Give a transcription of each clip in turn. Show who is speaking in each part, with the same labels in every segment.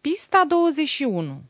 Speaker 1: Pista 21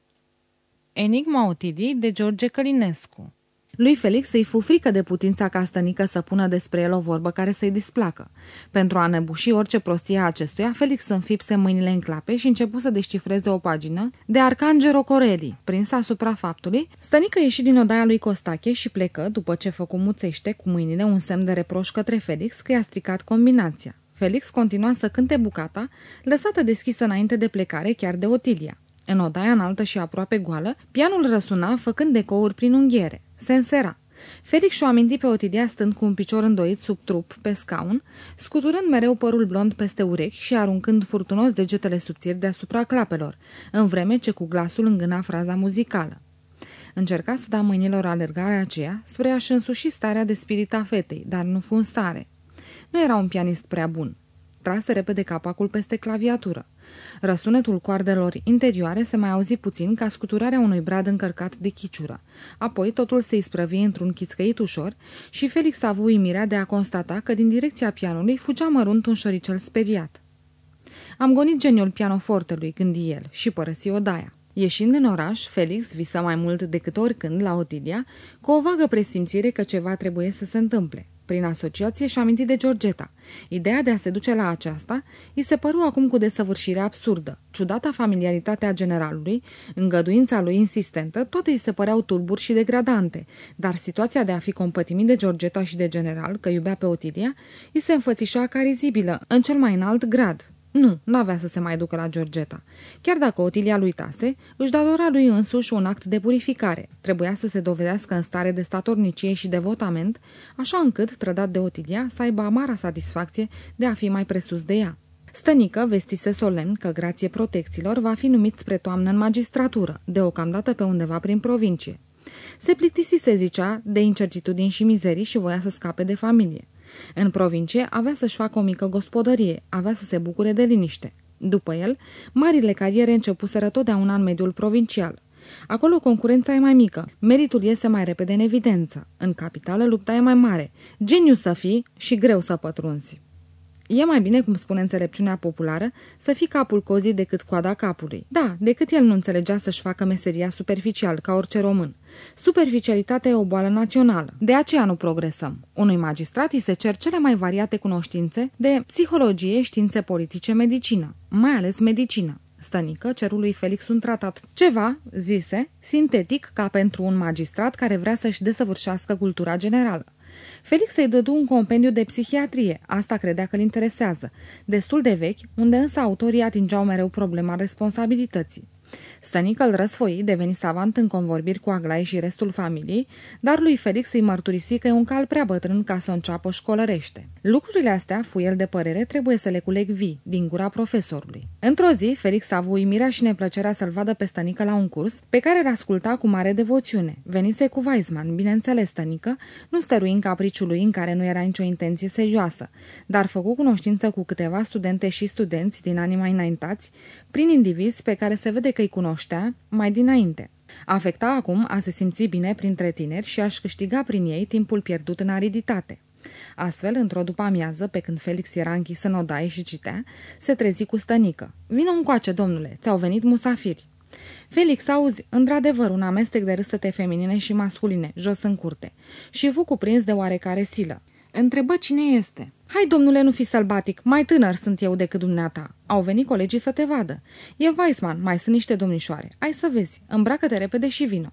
Speaker 1: Enigma Otidii de George Călinescu lui Felix îi fu frică de putința castănică să pună despre el o vorbă care să-i displacă. Pentru a nebuși orice prostie a acestuia, Felix înfipse mâinile în clape și începu să descifreze o pagină de Arcangelo Corelli, prins asupra faptului. Stănică ieși din odaia lui Costache și plecă, după ce făcu muțește cu mâinile un semn de reproș către Felix că i-a stricat combinația. Felix continua să cânte bucata, lăsată deschisă înainte de plecare chiar de Otilia. În odaia înaltă și aproape goală, pianul răsuna, făcând decouri prin unghiere. Se însera. Felix și-o aminti pe Otilia stând cu un picior îndoit sub trup pe scaun, scuturând mereu părul blond peste urechi și aruncând furtunos degetele subțiri deasupra clapelor, în vreme ce cu glasul îngâna fraza muzicală. Încerca să da mâinilor alergarea aceea spre a-și însuși starea de spirit a fetei, dar nu fu în stare. Nu era un pianist prea bun. Trase repede capacul peste claviatură. Răsunetul coardelor interioare se mai auzi puțin ca scuturarea unui brad încărcat de chiciură. Apoi totul se isprăvi într-un chițcăit ușor și Felix a avut uimirea de a constata că din direcția pianului fugea mărunt un șoricel speriat. Am gonit geniul pianofortelui, gândi el, și părăsi odaia. Ieșind în oraș, Felix visă mai mult decât oricând la Otilia, cu o vagă presimțire că ceva trebuie să se întâmple. Prin asociație și amintit de Georgeta. Ideea de a se duce la aceasta îi se păru acum cu desăvârșire absurdă. Ciudata familiaritatea generalului, îngăduința lui insistentă, toate îi se păreau tulburi și degradante, dar situația de a fi compătimit de Georgeta și de general, că iubea pe Otilia, îi se înfățișa carizibilă, în cel mai înalt grad. Nu, n-avea să se mai ducă la Georgeta. Chiar dacă Otilia lui uitase, își datora lui însuși un act de purificare. Trebuia să se dovedească în stare de statornicie și devotament, așa încât, trădat de Otilia, să aibă amara satisfacție de a fi mai presus de ea. Stănică vestise solemn că, grație protecțiilor, va fi numit spre toamnă în magistratură, deocamdată pe undeva prin provincie. Se plictisi, se zicea, de incertitudini și mizerii și voia să scape de familie. În provincie avea să-și facă o mică gospodărie, avea să se bucure de liniște. După el, marile cariere începuseră totdeauna în mediul provincial. Acolo concurența e mai mică, meritul iese mai repede în evidență. În capitală lupta e mai mare, geniu să fii și greu să pătrunzi. E mai bine, cum spune înțelepciunea populară, să fii capul cozii decât coada capului. Da, decât el nu înțelegea să-și facă meseria superficial, ca orice român. Superficialitatea e o boală națională. De aceea nu progresăm. Unui magistrat îi se cer cele mai variate cunoștințe de psihologie, științe politice, medicină. Mai ales medicină. Stănică cerului Felix un tratat. Ceva, zise, sintetic ca pentru un magistrat care vrea să-și desăvârșească cultura generală. Felix îi dădu un compendiu de psihiatrie, asta credea că îl interesează, destul de vechi, unde însă autorii atingeau mereu problema responsabilității. Stănică îl răsfoi, deveni savant în convorbiri cu Aglaie și restul familiei, dar lui Felix îi mărturisi că e un cal prea bătrân ca să înceapă școlărește. Lucrurile astea, fu el de părere, trebuie să le culeg vii, din gura profesorului. Într-o zi, Felix a avut uimirea și neplăcerea să-l vadă pe Stănică la un curs, pe care îl asculta cu mare devoțiune. Venise cu Weizmann, bineînțeles Stănică, nu stărui în capriciul lui în care nu era nicio intenție serioasă, dar făcu cunoștință cu câteva studente și studenți din anii mai înaintați, prin indivizi pe care se vede că îi cunoștea mai dinainte. Afecta acum a se simți bine printre tineri și aș câștiga prin ei timpul pierdut în ariditate. Astfel, într-o după-amiază, pe când Felix era închis în odaie și citea, se trezi cu stănică. Vino încoace, domnule, ți-au venit musafiri. Felix, auzi, într-adevăr, un amestec de râsete feminine și masculine, jos în curte, și fu cuprins de oarecare silă. Întrebă cine este. Hai, domnule, nu fi sălbatic, mai tânăr sunt eu decât dumneata. Au venit colegii să te vadă. E Weissman, mai sunt niște domnișoare. Ai să vezi, îmbracă-te repede și vino.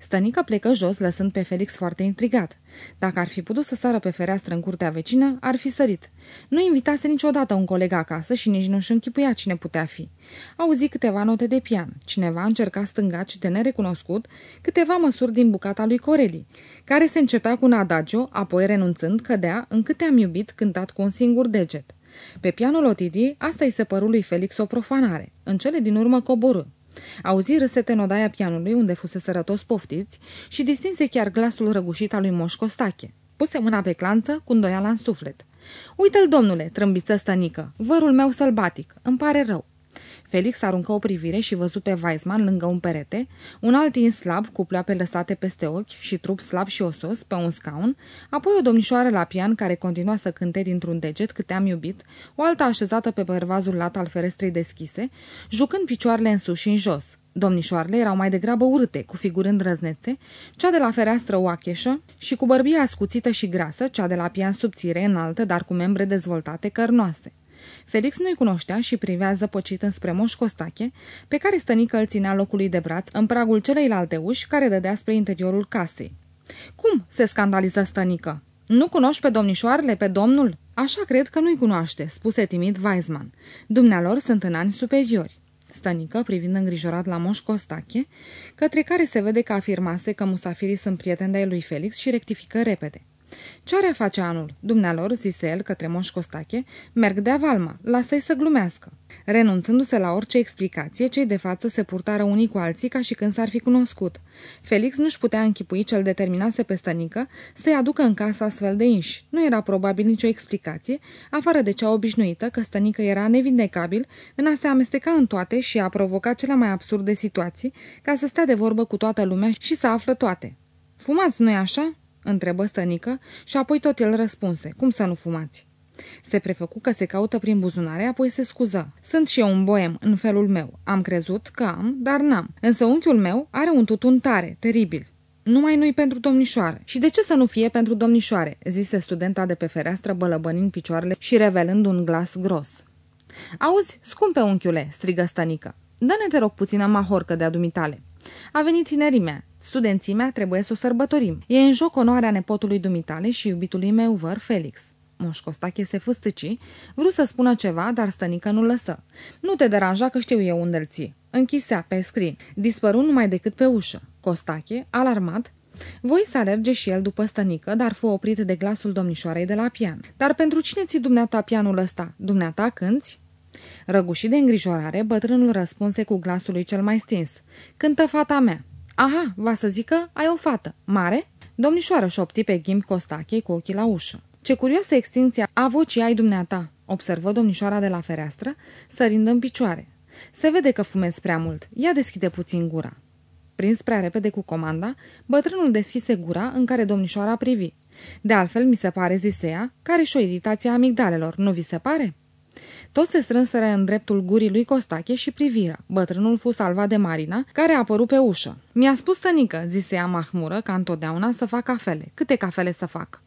Speaker 1: Stănică plecă jos, lăsând pe Felix foarte intrigat. Dacă ar fi putut să sară pe fereastră în curtea vecină, ar fi sărit. Nu invitase niciodată un coleg acasă și nici nu-și închipuia cine putea fi. Auzi câteva note de pian. Cineva încerca stângaci de nerecunoscut câteva măsuri din bucata lui Coreli, care se începea cu un adagio, apoi renunțând cădea în câte am iubit cântat cu un singur deget. Pe pianul Otidii, asta îi se păru lui Felix o profanare. În cele din urmă coborâ. Auzi râsete în odaia pianului unde fusese rătos poftiți și distinse chiar glasul răgușit al lui Moș Costache. Puse mâna pe clanță cu îndoiala în suflet. Uite-l, domnule, trâmbiță stănică, vărul meu sălbatic, îmi pare rău. Felix aruncă o privire și văzu pe Weisman lângă un perete, un alt in slab cu pleoape lăsate peste ochi și trup slab și osos pe un scaun, apoi o domnișoară la pian care continua să cânte dintr-un deget câte am iubit, o alta așezată pe pervazul lat al ferestrei deschise, jucând picioarele în sus și în jos. Domnișoarele erau mai degrabă urâte, cu figuri îndrăznețe, cea de la fereastră oacheșă și cu bărbia ascuțită și grasă, cea de la pian subțire, înaltă, dar cu membre dezvoltate, cărnoase. Felix nu-i cunoștea și privea zăpăcit înspre Moș Costache, pe care stănică îl ținea locului de braț în pragul celeilalte uși care dădea spre interiorul casei. Cum?" se scandaliză stănică. Nu cunoști pe domnișoarele, pe domnul?" Așa cred că nu-i cunoaște," spuse timid Weizmann. Dumnealor sunt în ani superiori." Stănică, privind îngrijorat la Moș Costache, către care se vede că afirmase că musafirii sunt prieteni de lui Felix și rectifică repede. Ce are face anul? Dumnealor, zise el către Moș Costache, merg de avalma, lasă-i să glumească. Renunțându-se la orice explicație, cei de față se purtară unii cu alții ca și când s-ar fi cunoscut. Felix nu-și putea închipui cel determinase pe stănică să-i aducă în casă astfel de inși. Nu era probabil nicio explicație, afară de cea obișnuită că stănică era nevindecabil în a se amesteca în toate și a provoca cele mai absurde situații ca să stea de vorbă cu toată lumea și să află toate. Fumați, nu-i așa?" Întrebă stănică și apoi tot el răspunse, cum să nu fumați? Se prefăcu că se caută prin buzunare, apoi se scuză. Sunt și eu un boem, în felul meu. Am crezut că am, dar n-am. Însă unchiul meu are un tutun tare, teribil. Numai nu-i pentru domnișoare. Și de ce să nu fie pentru domnișoare? zise studenta de pe fereastră, bălăbănind picioarele și revelând un glas gros. Auzi, scumpe unchiule, strigă stănică. Dă-ne, te rog, puțină mahorcă de adumitale. A venit tinerimea. Studenții mea trebuie să o sărbătorim. E în joc onoarea nepotului dumitale și iubitului meu văr, Felix. Moș Costache se fâstăci, vrut să spună ceva, dar stănică nu lăsă. Nu te deranja că știu eu unde-l ții. Închisea pe scrin, dispăru numai decât pe ușă. Costache, alarmat, voi să alerge și el după stănică, dar fu oprit de glasul domnișoarei de la pian. Dar pentru cine ți dumneata pianul ăsta? Dumneata cânți? Răgușit de îngrijorare, bătrânul răspunse cu glasul lui cel mai stins. Cântă fata mea. Aha, va să zică, ai o fată. Mare? Domnișoară șopti pe ghimb Costache cu ochii la ușă. Ce curioasă extinție a vocii ai dumneata, observă domnișoara de la fereastră, sărind în picioare. Se vede că fumezi prea mult. Ia deschide puțin gura. Prins prea repede cu comanda, bătrânul deschise gura în care domnișoara privi. De altfel, mi se pare, zise ea, care și o iritație a amigdalelor, nu vi se pare? Toți se strânseră în dreptul gurii lui Costache și priviră. Bătrânul fu salvat de Marina, care a apărut pe ușă. Mi-a spus tănică, zise ea mahmură, ca întotdeauna să fac cafele. Câte cafele să fac?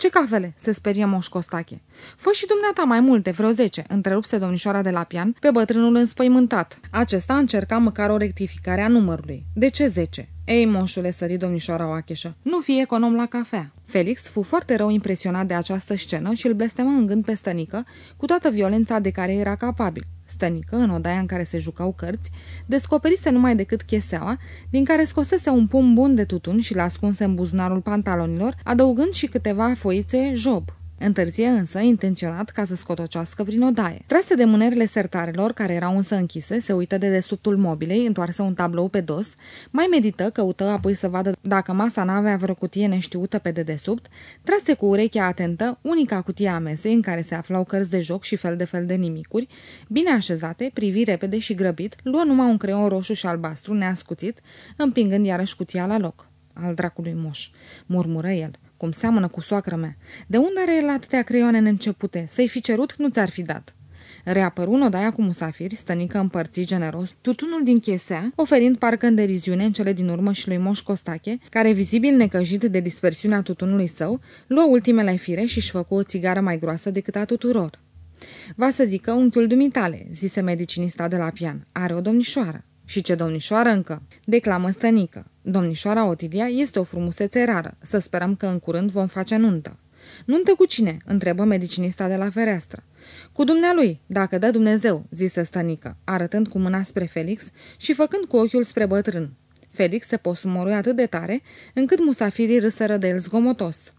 Speaker 1: Ce cafele?" se sperie Moș Școstache. Fă și dumneata mai multe, vreo zece," întrerupse domnișoara de la pian pe bătrânul înspăimântat. Acesta încerca măcar o rectificare a numărului. De ce zece? Ei, moșule, sări domnișoara Oacheșă, nu fi econom la cafea. Felix fu foarte rău impresionat de această scenă și îl blestemă în gând pe stănică cu toată violența de care era capabil. Stănică, în odaia în care se jucau cărți, descoperise numai decât cheseaua, din care scosese un pum bun de tutun și l-a ascunse în buzunarul pantalonilor, adăugând și câteva foițe job. Întârzie însă, intenționat ca să scotocească prin odaie. Trase de mânerile sertarelor, care erau însă închise, se uită de desubtul mobilei, întoarse un tablou pe dos, mai medită, căută apoi să vadă dacă masa n-avea vreo cutie neștiută pe dedesubt, trase cu urechea atentă unica cutie a mesei în care se aflau cărți de joc și fel de fel de nimicuri, bine așezate, privi repede și grăbit, luă numai un creion roșu și albastru neascuțit, împingând iarăși cutia la loc. Al dracului moș, murmură el cum seamănă cu soacră mea. De unde are el atâtea creioane începute? Să-i fi cerut, nu ți-ar fi dat. Reapăru în odaia cu musafiri, stănică împărți generos, tutunul din chesea, oferind parcă în deriziune în cele din urmă și lui Moș Costache, care, vizibil necăjit de dispersiunea tutunului său, luă ultimele fire și-și făcu o țigară mai groasă decât a tuturor. Va să zică unchiul dumitale, zise medicinista de la pian. Are o domnișoară. Și ce domnișoară încă? Declamă stănică. Domnișoara Otilia este o frumusețe rară. Să sperăm că în curând vom face nuntă. Nuntă cu cine?" întrebă medicinista de la fereastră. Cu dumnealui, dacă dă Dumnezeu," zise stănică, arătând cu mâna spre Felix și făcând cu ochiul spre bătrân. Felix se posumorui atât de tare, încât musafirii râsără de el zgomotos.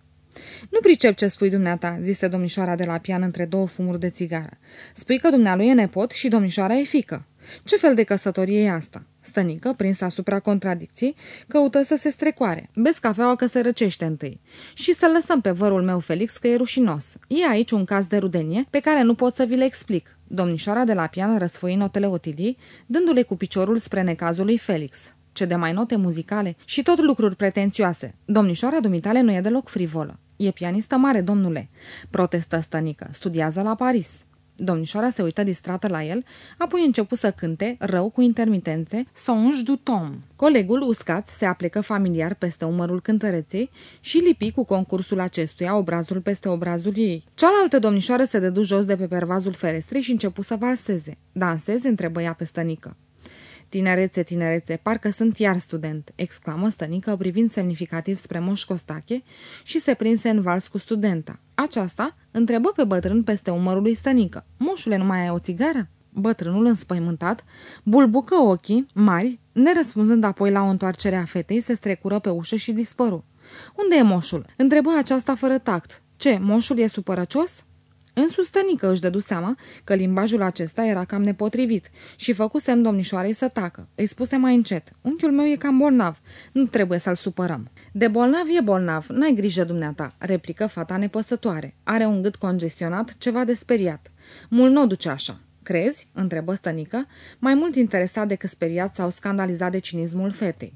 Speaker 1: Nu pricep ce spui dumneata," zise domnișoara de la pian între două fumuri de țigară. Spui că dumnealui e nepot și domnișoara e fică. Ce fel de căsătorie e asta? Stănică, prinsă asupra contradicției, căută să se strecoare. Bezi cafeaua că se răcește întâi. Și să lăsăm pe vărul meu Felix că e rușinos. E aici un caz de rudenie pe care nu pot să vi le explic. Domnișoara de la pian răsfoi notele Otiliei, dându-le cu piciorul spre necazul lui Felix. Ce de mai note muzicale și tot lucruri pretențioase. Domnișoara dumitale nu e deloc frivolă. E pianistă mare, domnule, protestă stănică. Studiază la Paris. Domnișoara se uită distrată la el, apoi începu să cânte, rău cu intermitențe, Songe du Tom. Colegul, uscat, se aplecă familiar peste umărul cântăreței și lipi cu concursul acestuia obrazul peste obrazul ei. Cealaltă domnișoară se dădu jos de pe pervazul ferestrei și începu să valseze. Dansezi, întrebă ea pe stănică. Tinerețe, tinerețe, parcă sunt iar student, exclamă stănică privind semnificativ spre Moș Costache și se prinse în vals cu studenta. Aceasta întrebă pe bătrân peste umărul lui stănică. Moșule, nu mai ai o țigară? Bătrânul înspăimântat bulbucă ochii mari, nerăspunzând apoi la o întoarcere a fetei, se strecură pe ușă și dispăru. Unde e moșul?" întrebă aceasta fără tact. Ce, moșul e supărăcios?" Însustănică își dădu seama că limbajul acesta era cam nepotrivit și făcu semn domnișoarei să tacă. Îi spuse mai încet, unchiul meu e cam bolnav, nu trebuie să-l supărăm. De bolnav e bolnav, n-ai grijă dumneata, replică fata nepăsătoare. Are un gât congestionat, ceva de speriat. Mult nu duce așa. Crezi?" întrebă stănică, mai mult interesat decât speriat sau scandalizat de cinismul fetei.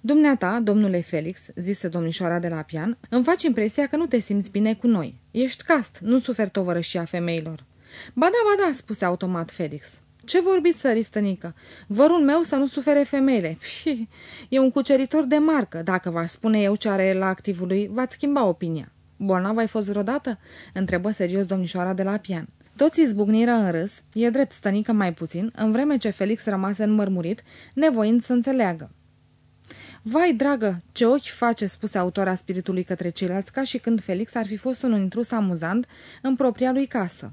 Speaker 1: Dumneata, domnule Felix, zise domnișoara de la pian, îmi faci impresia că nu te simți bine cu noi. Ești cast, nu suferi tovărășia femeilor. Ba da, ba da, spuse automat Felix. Ce vorbiți, săristănică? Vărul meu să nu sufere femeile. Pii, e un cuceritor de marcă. Dacă v-aș spune eu ce are la activului, v-ați schimba opinia. Bolnav ai fost vreodată? Întrebă serios domnișoara de la pian. Toți izbucniră în râs, e drept stănică mai puțin, în vreme ce Felix rămase înmărmurit, nevoind să înțeleagă. Vai, dragă, ce ochi face, spuse autora spiritului către ceilalți, ca și când Felix ar fi fost un intrus amuzant în propria lui casă.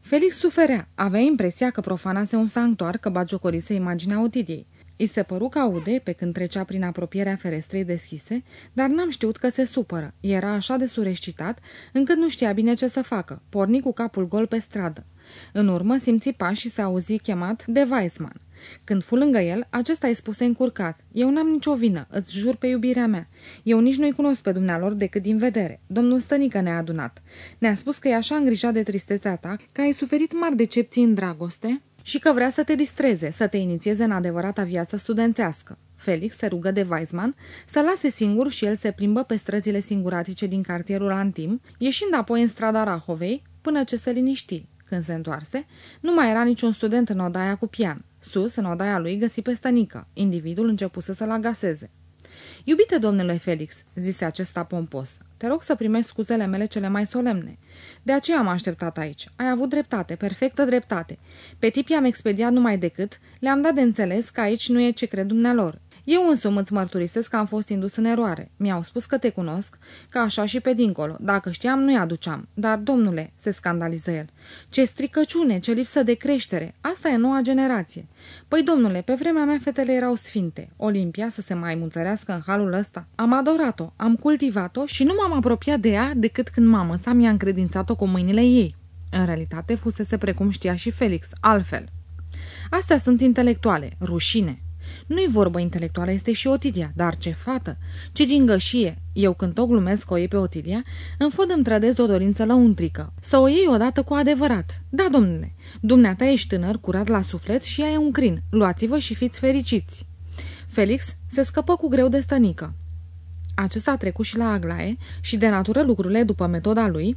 Speaker 1: Felix suferea, avea impresia că profanase un sanctuar, că bagiocorise imaginea Otidiei. I se păru că aude pe când trecea prin apropierea ferestrei deschise, dar n-am știut că se supără. Era așa de sureșcitat, încât nu știa bine ce să facă. Porni cu capul gol pe stradă. În urmă simți pași și se auzi chemat de Weissman. Când fu lângă el, acesta îi spuse încurcat. Eu n-am nicio vină, îți jur pe iubirea mea. Eu nici nu-i cunosc pe dumnealor decât din vedere. Domnul Stănică ne-a adunat. Ne-a spus că e așa îngrijat de tristețea ta, că ai suferit mari decepții în dragoste și că vrea să te distreze, să te inițieze în adevărata viață studențească. Felix se rugă de Weizmann să lase singur și el se plimbă pe străzile singuratice din cartierul Antim, ieșind apoi în strada Rahovei, până ce se liniști. Când se întoarse, nu mai era niciun student în odaia cu pian. Sus, în odaia lui, găsi pe stănică. Individul începuse să-l agaseze. Iubite domnule Felix, zise acesta pompos, te rog să primești scuzele mele cele mai solemne. De aceea am așteptat aici. Ai avut dreptate, perfectă dreptate. Pe tipii am expediat numai decât, le-am dat de înțeles că aici nu e ce cred dumnealor. Eu însumi îți mărturisesc că am fost indus în eroare. Mi-au spus că te cunosc, că așa și pe dincolo. Dacă știam, nu-i aduceam. Dar, domnule, se scandaliză el, ce stricăciune, ce lipsă de creștere. Asta e noua generație. Păi, domnule, pe vremea mea fetele erau sfinte. Olimpia să se mai munțărească în halul ăsta. Am adorat-o, am cultivat-o și nu m-am apropiat de ea decât când mama sa mi-a încredințat-o cu mâinile ei. În realitate fusese precum știa și Felix, altfel. Astea sunt intelectuale, rușine. Nu-i vorbă intelectuală, este și Otilia, dar ce fată, ce gingășie. Eu când o glumesc o iei pe Otilia, în fod îmi trădez o dorință lăuntrică. Să o iei odată cu adevărat. Da, domnule, dumneata ești tânăr, curat la suflet și ea e un crin. Luați-vă și fiți fericiți. Felix se scăpă cu greu de stănică. Acesta a trecut și la Aglaie și de natură lucrurile după metoda lui,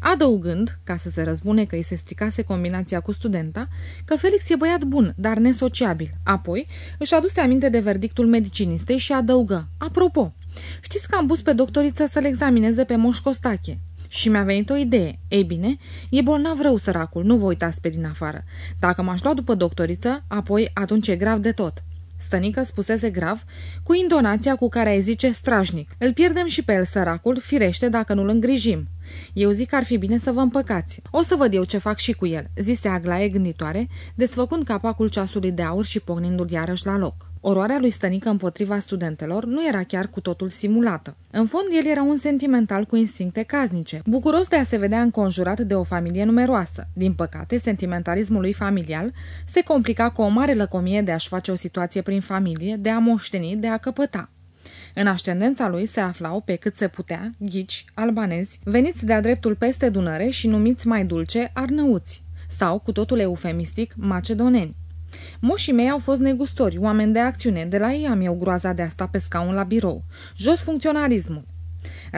Speaker 1: adăugând, ca să se răzbune că îi se stricase combinația cu studenta, că Felix e băiat bun, dar nesociabil. Apoi își aduse aminte de verdictul medicinistei și adăugă. Apropo, știți că am pus pe doctoriță să-l examineze pe Moș Costache. Și mi-a venit o idee. Ei bine, e bolnav rău săracul, nu vă uitați pe din afară. Dacă m-aș lua după doctoriță, apoi atunci e grav de tot. Stănică spusese grav, cu intonația cu care ai zice strajnic. Îl pierdem și pe el, săracul, firește dacă nu-l îngrijim. Eu zic că ar fi bine să vă împăcați. O să văd eu ce fac și cu el, zise Aglaie gânditoare, desfăcând capacul ceasului de aur și pocnindu-l iarăși la loc. Oroarea lui Stănică împotriva studentelor nu era chiar cu totul simulată. În fond, el era un sentimental cu instincte casnice, bucuros de a se vedea înconjurat de o familie numeroasă. Din păcate, sentimentalismul lui familial se complica cu o mare lăcomie de a-și face o situație prin familie, de a moșteni, de a căpăta. În ascendența lui se aflau, pe cât se putea, ghici, albanezi, veniți de-a dreptul peste Dunăre și numiți mai dulce arnăuți. sau, cu totul eufemistic, macedoneni. Moșii mei au fost negustori, oameni de acțiune, de la ei am eu groaza de a sta pe scaun la birou. Jos funcționarismul.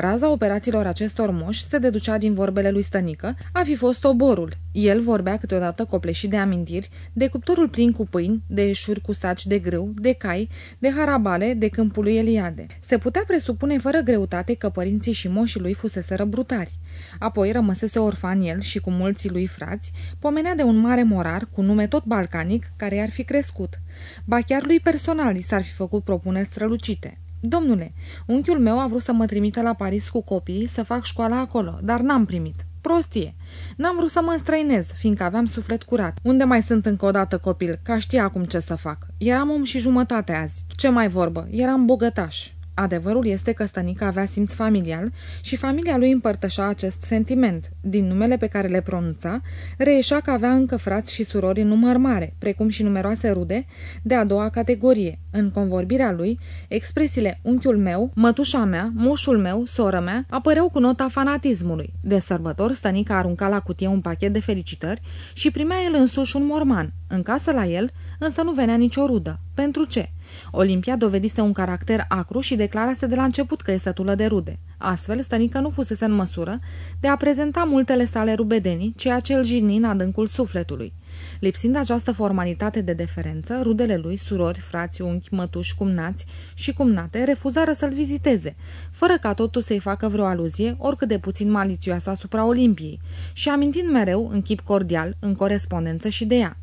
Speaker 1: Raza operațiilor acestor moși se deducea din vorbele lui Stănică, a fi fost oborul. El vorbea câteodată copleșit de amintiri, de cuptorul plin cu pâini, de eșuri cu saci de grâu, de cai, de harabale, de câmpul lui Eliade. Se putea presupune fără greutate că părinții și moșii lui fuseseră brutari. Apoi rămăsese orfan el și cu mulții lui frați, pomenea de un mare morar cu nume tot balcanic care i-ar fi crescut. Ba chiar lui personal i s-ar fi făcut propuneri strălucite. Domnule, unchiul meu a vrut să mă trimită la Paris cu copiii să fac școala acolo, dar n-am primit. Prostie. N-am vrut să mă înstrăinez, fiindcă aveam suflet curat. Unde mai sunt încă o dată copil, ca știa acum ce să fac. Eram om și jumătate azi. Ce mai vorbă, eram bogătaș. Adevărul este că Stănică avea simț familial și familia lui împărtășa acest sentiment. Din numele pe care le pronunța, reieșea că avea încă frați și surori în număr mare, precum și numeroase rude de a doua categorie. În convorbirea lui, expresiile unchiul meu, mătușa mea, moșul meu, soră mea, apăreau cu nota fanatismului. De sărbător, Stănică arunca la cutie un pachet de felicitări și primea el însuși un morman. În casă la el, însă nu venea nicio rudă. Pentru ce? Olimpia dovedise un caracter acru și declarase de la început că e sătulă de rude. Astfel, stănică nu fusese în măsură de a prezenta multele sale rubedenii, ceea ce îl jigni în adâncul sufletului. Lipsind această formalitate de deferență, rudele lui, surori, frați, unchi, mătuși, cumnați și cumnate refuzară să-l viziteze, fără ca totul să-i facă vreo aluzie, oricât de puțin malițioasă asupra Olimpiei, și amintind mereu, în chip cordial, în corespondență și de ea.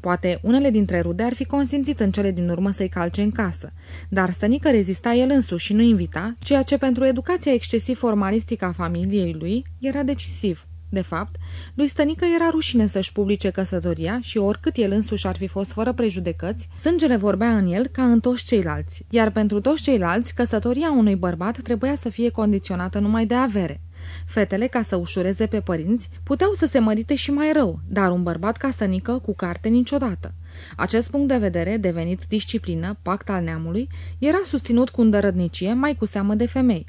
Speaker 1: Poate unele dintre rude ar fi consimțit în cele din urmă să-i calce în casă, dar stănică rezista el însuși și nu invita, ceea ce pentru educația excesiv formalistică a familiei lui era decisiv. De fapt, lui Stănică era rușine să-și publice căsătoria și oricât el însuși ar fi fost fără prejudecăți, sângele vorbea în el ca în toți ceilalți, iar pentru toți ceilalți, căsătoria unui bărbat trebuia să fie condiționată numai de avere. Fetele, ca să ușureze pe părinți, puteau să se mărite și mai rău, dar un bărbat ca sănică cu carte niciodată. Acest punct de vedere, devenit disciplină, pact al neamului, era susținut cu îndărădnicie mai cu seamă de femei.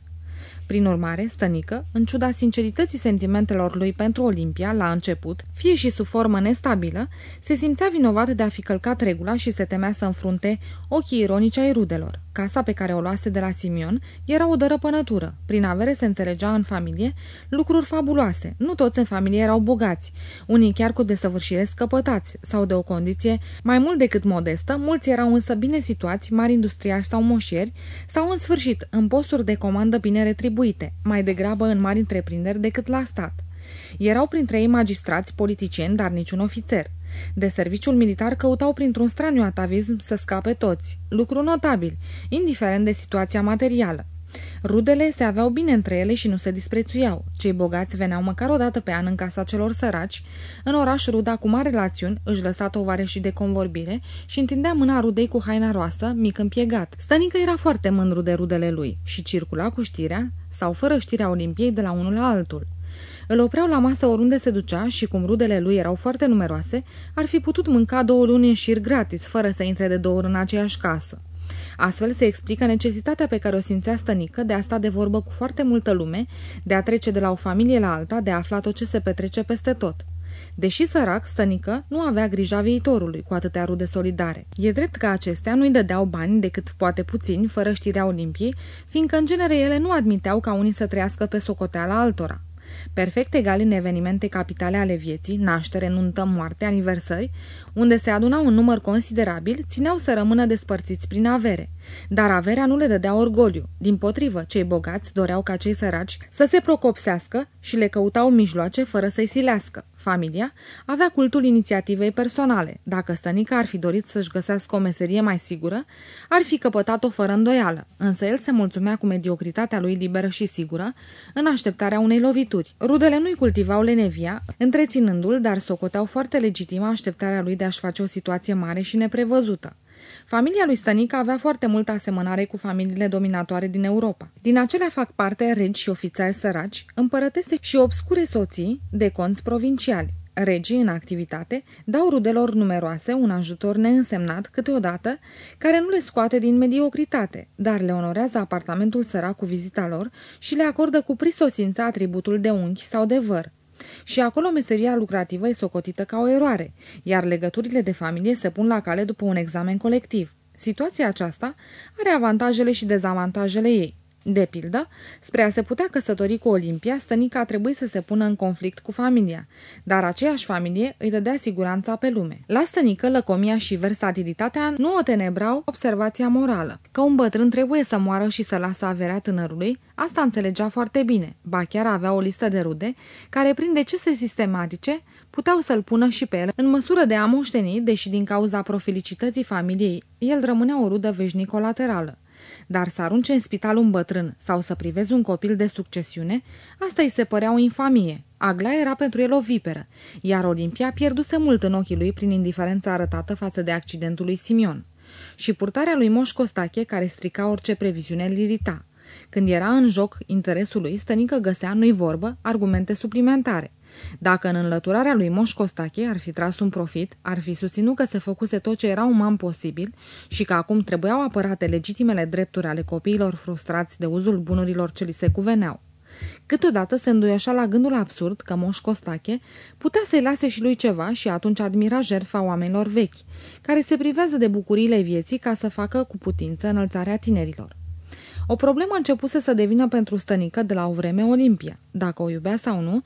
Speaker 1: Prin urmare, stănică, în ciuda sincerității sentimentelor lui pentru Olimpia, la început, fie și sub formă nestabilă, se simțea vinovat de a fi călcat regula și se temea să înfrunte ochii ironici ai rudelor. Casa pe care o luase de la Simion era o dărăpănătură. Prin avere se înțelegea în familie lucruri fabuloase. Nu toți în familie erau bogați, unii chiar cu desăvârșire scăpătați sau de o condiție mai mult decât modestă, mulți erau însă bine situați, mari industriași sau moșieri, sau în sfârșit în posturi de comandă bine retribuite, mai degrabă în mari întreprinderi decât la stat. Erau printre ei magistrați, politicieni, dar niciun ofițer. De serviciul militar căutau printr-un straniu atavism să scape toți. Lucru notabil, indiferent de situația materială. Rudele se aveau bine între ele și nu se disprețuiau. Cei bogați veneau măcar o dată pe an în casa celor săraci. În oraș, ruda cu mari relațiuni își lăsa și de convorbire și întindea mâna rudei cu haina roasă, mic împiegat. Stănică era foarte mândru de rudele lui și circula cu știrea sau fără știrea Olimpiei de la unul la altul. Îl opreau la masă oriunde se ducea și cum rudele lui erau foarte numeroase, ar fi putut mânca două luni în șir gratis, fără să intre de două ori în aceeași casă. Astfel se explică necesitatea pe care o simțea stănică de a sta de vorbă cu foarte multă lume, de a trece de la o familie la alta, de a afla tot ce se petrece peste tot. Deși sărac, stănică nu avea grija viitorului cu atâtea rude solidare. E drept că acestea nu-i dădeau bani decât poate puțini, fără știrea Olimpiei, fiindcă în genere ele nu admiteau ca unii să trăiască pe socoteala altora perfect egal în evenimente capitale ale vieții, naștere, nuntă, moarte, aniversări, unde se adunau un număr considerabil, țineau să rămână despărțiți prin avere. Dar averea nu le dădea orgoliu. Din potrivă, cei bogați doreau ca cei săraci să se procopsească și le căutau mijloace fără să-i silească. Familia avea cultul inițiativei personale. Dacă stănica ar fi dorit să-și găsească o meserie mai sigură, ar fi căpătat-o fără îndoială, însă el se mulțumea cu mediocritatea lui liberă și sigură, în așteptarea unei lovituri. Rudele nu-i cultivau lenevia, întreținându-l, dar socoteau foarte legitimă așteptarea lui de a-și face o situație mare și neprevăzută. Familia lui Stănică avea foarte multă asemănare cu familiile dominatoare din Europa. Din acelea fac parte regi și ofițeri săraci, împărătese și obscure soții de conți provinciali. Regii, în activitate, dau rudelor numeroase un ajutor neînsemnat câteodată, care nu le scoate din mediocritate, dar le onorează apartamentul sărac cu vizita lor și le acordă cu prisosință atributul de unchi sau de văr. Și acolo meseria lucrativă e socotită ca o eroare, iar legăturile de familie se pun la cale după un examen colectiv. Situația aceasta are avantajele și dezavantajele ei. De pildă, spre a se putea căsători cu Olimpia, stănica a trebuit să se pună în conflict cu familia, dar aceeași familie îi dădea siguranța pe lume. La stănică, lăcomia și versatilitatea nu o tenebrau observația morală. Că un bătrân trebuie să moară și să lasă averea tânărului, asta înțelegea foarte bine, ba chiar avea o listă de rude, care prin decese sistematice puteau să-l pună și pe el în măsură de a moșteni, deși din cauza profilicității familiei, el rămânea o rudă veșnic colaterală. Dar să arunce în spital un bătrân sau să privezi un copil de succesiune, asta îi se părea o infamie. Agla era pentru el o viperă, iar Olimpia pierduse mult în ochii lui prin indiferența arătată față de accidentul lui Simion. Și purtarea lui Moș Costache, care strica orice previziune, îl irita. Când era în joc interesul lui, stănică găsea, nu-i vorbă, argumente suplimentare. Dacă în înlăturarea lui Moș Costache ar fi tras un profit, ar fi susținut că se făcuse tot ce era uman posibil și că acum trebuiau apărate legitimele drepturi ale copiilor frustrați de uzul bunurilor ce li se cuveneau. Câteodată se înduioșa la gândul absurd că Moș Costache putea să-i lase și lui ceva și atunci admira jertfa oamenilor vechi, care se privează de bucuriile vieții ca să facă cu putință înălțarea tinerilor. O problemă începuse să devină pentru stănică de la o vreme Olimpia. Dacă o iubea sau nu,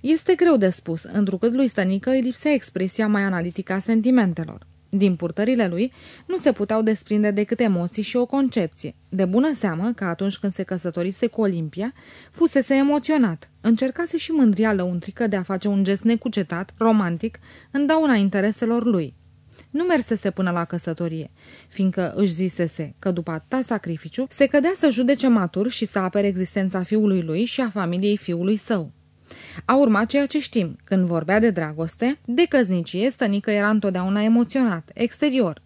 Speaker 1: este greu de spus, întrucât lui Stănică îi lipsea expresia mai analitică a sentimentelor. Din purtările lui nu se puteau desprinde decât emoții și o concepție. De bună seamă că atunci când se căsătorise cu Olimpia, fusese emoționat. Încercase și mândria lăuntrică de a face un gest necucetat, romantic, în dauna intereselor lui. Nu mersese până la căsătorie, fiindcă își zisese că după atâta sacrificiu se cădea să judece matur și să apere existența fiului lui și a familiei fiului său. A urmat ceea ce știm. Când vorbea de dragoste, de căznicie, stănică era întotdeauna emoționat, exterior.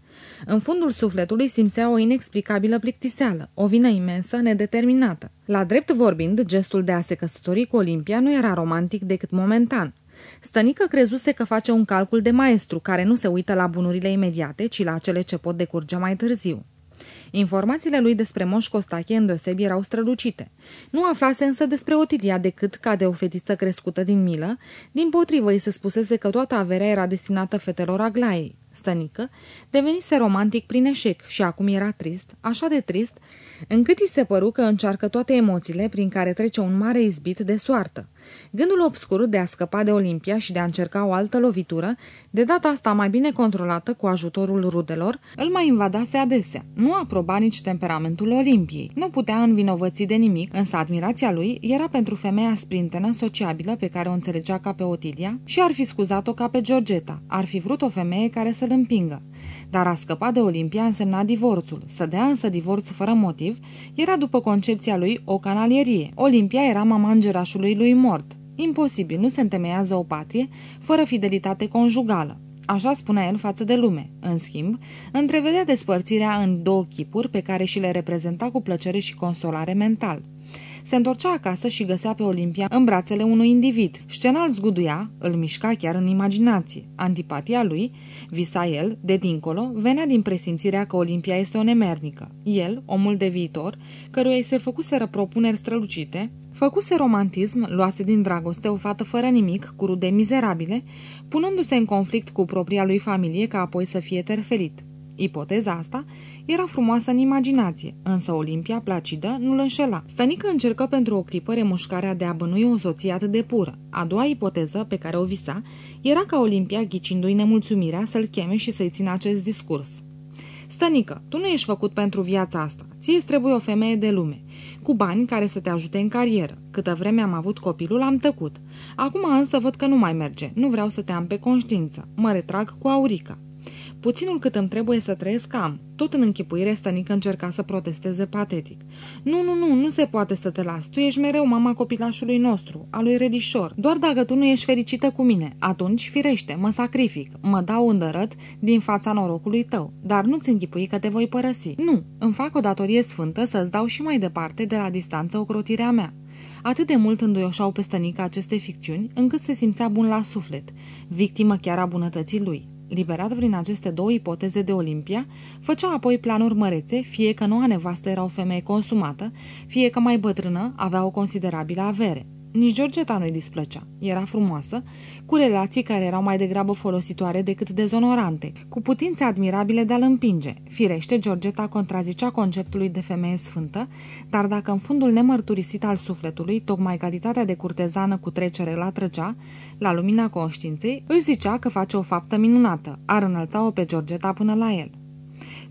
Speaker 1: În fundul sufletului simțea o inexplicabilă plictiseală, o vină imensă, nedeterminată. La drept vorbind, gestul de a se căsători cu Olimpia nu era romantic decât momentan. Stănică crezuse că face un calcul de maestru care nu se uită la bunurile imediate, ci la cele ce pot decurge mai târziu. Informațiile lui despre Moș Costache îndeosebi erau strălucite. Nu aflase însă despre Otilia decât ca de o fetiță crescută din milă, din potrivă îi se spusese că toată averea era destinată fetelor Aglaiei. Stănică devenise romantic prin eșec și acum era trist, așa de trist, încât îi se păru că încearcă toate emoțiile prin care trece un mare izbit de soartă. Gândul obscur de a scăpa de Olimpia și de a încerca o altă lovitură, de data asta mai bine controlată cu ajutorul rudelor, îl mai invadase adesea. Nu aproba nici temperamentul Olimpiei. Nu putea învinovăți de nimic, însă admirația lui era pentru femeia sprintenă, sociabilă, pe care o înțelegea ca pe Otilia și ar fi scuzat-o ca pe Georgeta. Ar fi vrut o femeie care să-l împingă. Dar a scăpa de Olimpia însemna divorțul. Să dea însă divorț fără motiv era, după concepția lui, o canalierie. Olimpia era mama îngerașului lui mort. Imposibil, nu se întemeiază o patrie fără fidelitate conjugală. Așa spunea el față de lume. În schimb, întrevedea despărțirea în două chipuri pe care și le reprezenta cu plăcere și consolare mental. Se întorcea acasă și găsea pe Olimpia în brațele unui individ. Scena îl zguduia, îl mișca chiar în imaginație. Antipatia lui, visa el, de dincolo, venea din presimțirea că Olimpia este o nemernică. El, omul de viitor, căruia îi se făcuseră propuneri strălucite, Făcuse romantism, luase din dragoste o fată fără nimic, cu rude mizerabile, punându-se în conflict cu propria lui familie ca apoi să fie terfelit. Ipoteza asta era frumoasă în imaginație, însă Olimpia placidă nu-l înșela. Stănică încercă pentru o clipă remușcarea de a bănui o soție atât de pură. A doua ipoteză pe care o visa era ca Olimpia, ghicindu-i nemulțumirea, să-l cheme și să-i țină acest discurs. Stănică, tu nu ești făcut pentru viața asta. Ție îți trebuie o femeie de lume, cu bani care să te ajute în carieră. Câtă vreme am avut copilul, am tăcut. Acum însă văd că nu mai merge. Nu vreau să te am pe conștiință. Mă retrag cu Aurica. Puținul cât îmi trebuie să trăiesc am. Tot în închipuire stănică încerca să protesteze patetic. Nu, nu, nu, nu se poate să te las. Tu ești mereu mama copilașului nostru, a lui Redișor. Doar dacă tu nu ești fericită cu mine, atunci, firește, mă sacrific. Mă dau îndărăt din fața norocului tău. Dar nu-ți închipui că te voi părăsi. Nu, îmi fac o datorie sfântă să-ți dau și mai departe de la distanță ocrotirea mea. Atât de mult înduioșau pe stănică aceste ficțiuni, încât se simțea bun la suflet, victimă chiar a bunătății lui. Liberat prin aceste două ipoteze de Olimpia, făcea apoi planuri mărețe, fie că noua nevastă era o femeie consumată, fie că mai bătrână avea o considerabilă avere. Nici Georgeta nu-i displăcea. Era frumoasă, cu relații care erau mai degrabă folositoare decât dezonorante, cu putințe admirabile de a-l împinge. Firește, Georgeta contrazicea conceptului de femeie sfântă, dar dacă în fundul nemărturisit al sufletului, tocmai calitatea de curtezană cu trecere la trăgea, la lumina conștiinței, își zicea că face o faptă minunată, ar înălța-o pe Georgeta până la el.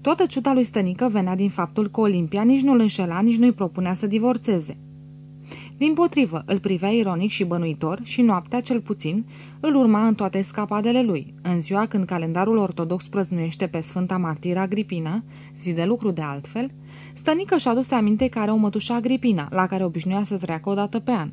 Speaker 1: Toată ciuda lui Stănică venea din faptul că Olimpia nici nu-l înșela, nici nu-i propunea să divorțeze. Din potrivă, îl privea ironic și bănuitor și noaptea, cel puțin, îl urma în toate scapadele lui. În ziua când calendarul ortodox prăznuiește pe Sfânta Martira Agripina, zi de lucru de altfel, Stănică și-a adus aminte că are o mătușă Agripina, la care obișnuia să treacă o dată pe an.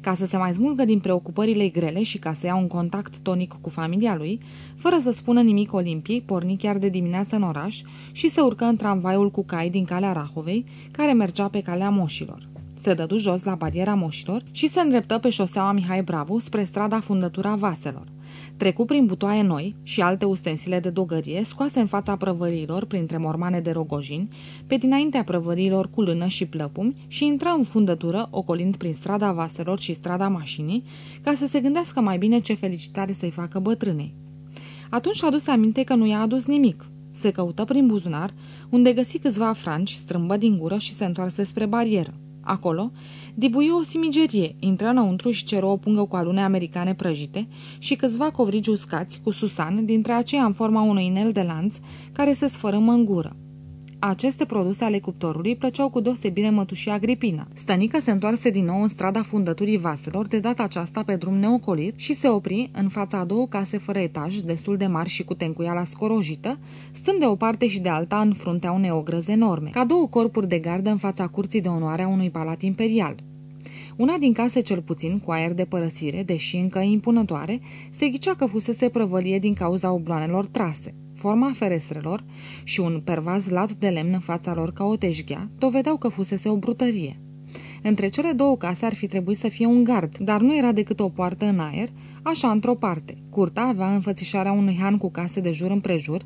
Speaker 1: Ca să se mai smulgă din preocupările grele și ca să ia un contact tonic cu familia lui, fără să spună nimic Olimpiei, porni chiar de dimineață în oraș și se urcă în tramvaiul cu cai din calea Rahovei, care mergea pe calea moșilor se dădu jos la bariera moșilor și se îndreptă pe șoseaua Mihai Bravu spre strada Fundătura Vaselor. Trecu prin butoaie noi și alte ustensile de dogărie scoase în fața prăvărilor printre mormane de rogojini, pe dinaintea prăvărilor cu lână și plăpumi și intră în fundătură, ocolind prin strada vaselor și strada mașinii, ca să se gândească mai bine ce felicitare să-i facă bătrânei. Atunci a adus aminte că nu i-a adus nimic. Se căută prin buzunar, unde găsi câțiva franci, strâmbă din gură și se întoarse spre barieră. Acolo, dibuie o simigerie, intră înăuntru și ceră o pungă cu alune americane prăjite și câțiva covrigi uscați cu susan, dintre aceia în forma unui inel de lanț, care se sfărâmă în gură. Aceste produse ale cuptorului plăceau cu deosebire mătușii Agripina. Stănică se întoarse din nou în strada fundăturii vaselor, de data aceasta pe drum neocolit, și se opri în fața a două case fără etaj, destul de mari și cu tencuiala scorojită, stând de o parte și de alta în fruntea unei ogrăzi enorme, ca două corpuri de gardă în fața curții de onoare a unui palat imperial. Una din case cel puțin, cu aer de părăsire, deși încă impunătoare, se ghicea că fusese prăvălie din cauza obloanelor trase. Forma ferestrelor și un pervaz lat de lemn în fața lor ca o teșghea dovedeau că fusese o brutărie. Între cele două case ar fi trebuit să fie un gard, dar nu era decât o poartă în aer, așa într-o parte. Curta avea înfățișarea unui han cu case de jur împrejur,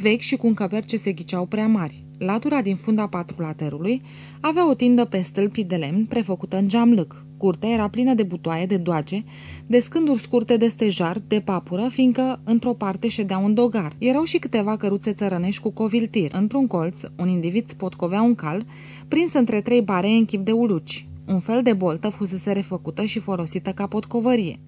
Speaker 1: vechi și cu încăperi ce se ghiceau prea mari. Latura din funda patrulaterului avea o tindă pe stâlpi de lemn prefăcută în geamlâc. Curtea era plină de butoaie, de doage, de scânduri scurte de stejar, de papură, fiindcă într-o parte ședea un dogar. Erau și câteva căruțe țărănești cu coviltir. Într-un colț, un individ potcovea un cal, prins între trei bare în chip de uluci. Un fel de boltă fusese refăcută și folosită ca potcovărie.